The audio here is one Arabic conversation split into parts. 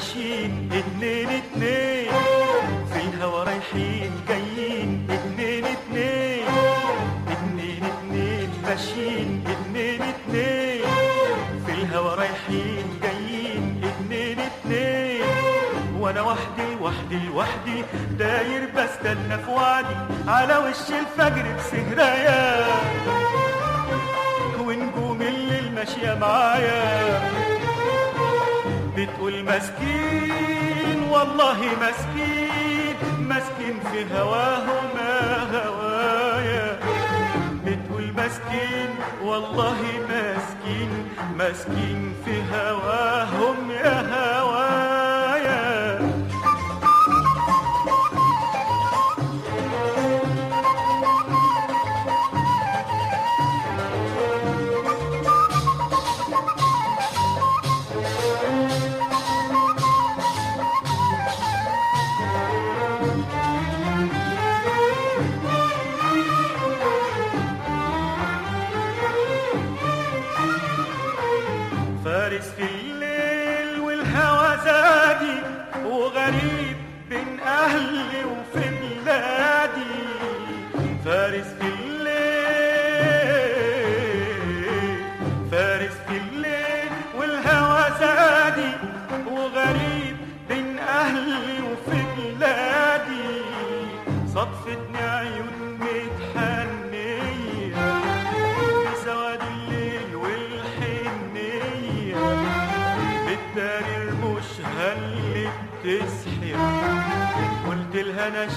ماشيين اتنين اتنين. في الهوا رايحين جايين اتنين اتنين. اتنين اتنين ماشيين اتنين اتنين. في الهوا رايحين جايين اتنين اتنين. وأنا وحدي وحدي لوحدي داير بستنى في وعدي على وش الفجر بسهرايا ونجوم الليل ماشية معايا. مسكين والله مسكين. مسكين في هواه ما هوايا. بتقول مسكين والله مسكين. مسكين في هواهم يا هوايا. فارس في الليل والهوى زادي وغريب بين أهلي وفي بلادي فارس في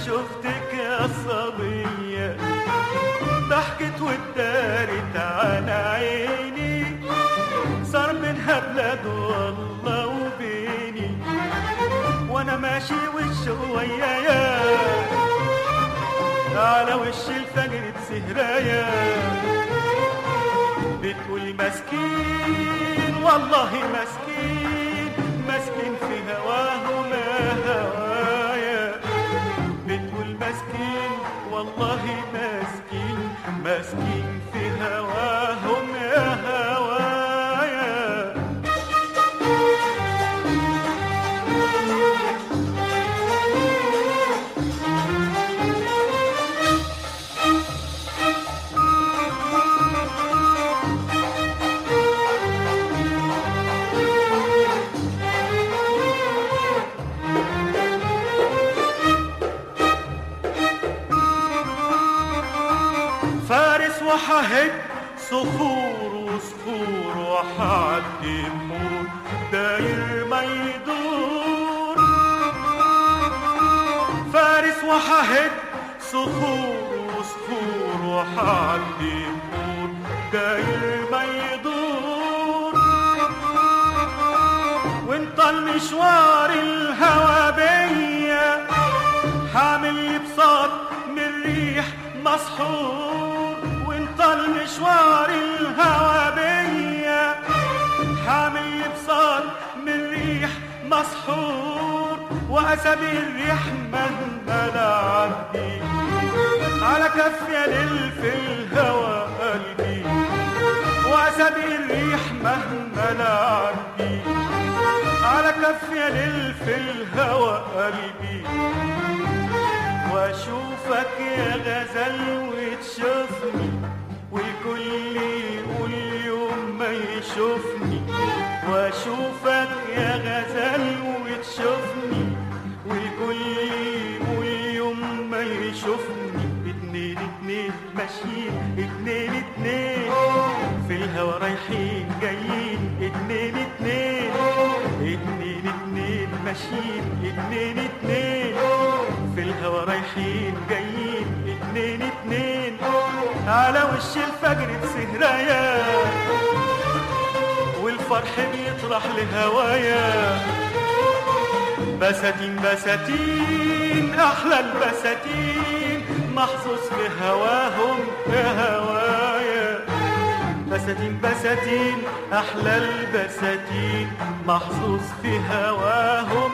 شفتك يا صبية. ضحكت واتدارت على عيني. صار منها بلاد والله وبيني. وأنا ماشي وشوية يا. على وش الفجر بسهرايا. بتقول مسكين والله مسكين. مسكين والله مسكين مسكين في هواهم وحهد صخور وصخور وحعدي مور داير ما يدور. فارس وحهد صخور وصخور وحعدي مور داير ما يدور. وانت المشوار الهوى بيا حامل بساط من ريح مسحور. وانت المشوار الهوى بيا حامل بساط من ريح مسحور واسابي الريح مهما لعبي على كف يا ليل في الهوى قلبي واسابي الريح مهما لعبي على كف يا ليل في الهوى قلبي وأشوفك يا غزل وتشوفني. يقول يوم ما يشوفني وأشوفك يا غزل وتشوفني والكل يقول يوم ما يشوفني. اتنين اتنين ماشيين اتنين اتنين. في الهوا رايحين جايين. اتنين اتنين. اتنين اتنين ماشيين. اتنين اتنين. في الهوا رايحين جايين. على وش الفجر بسهرايا والفرح بيطرح لهوايا بساتين بساتين أحلى البساتين. محظوظ في هواهم يا هوايا بساتين بساتين أحلى البساتين. محظوظ في هواهم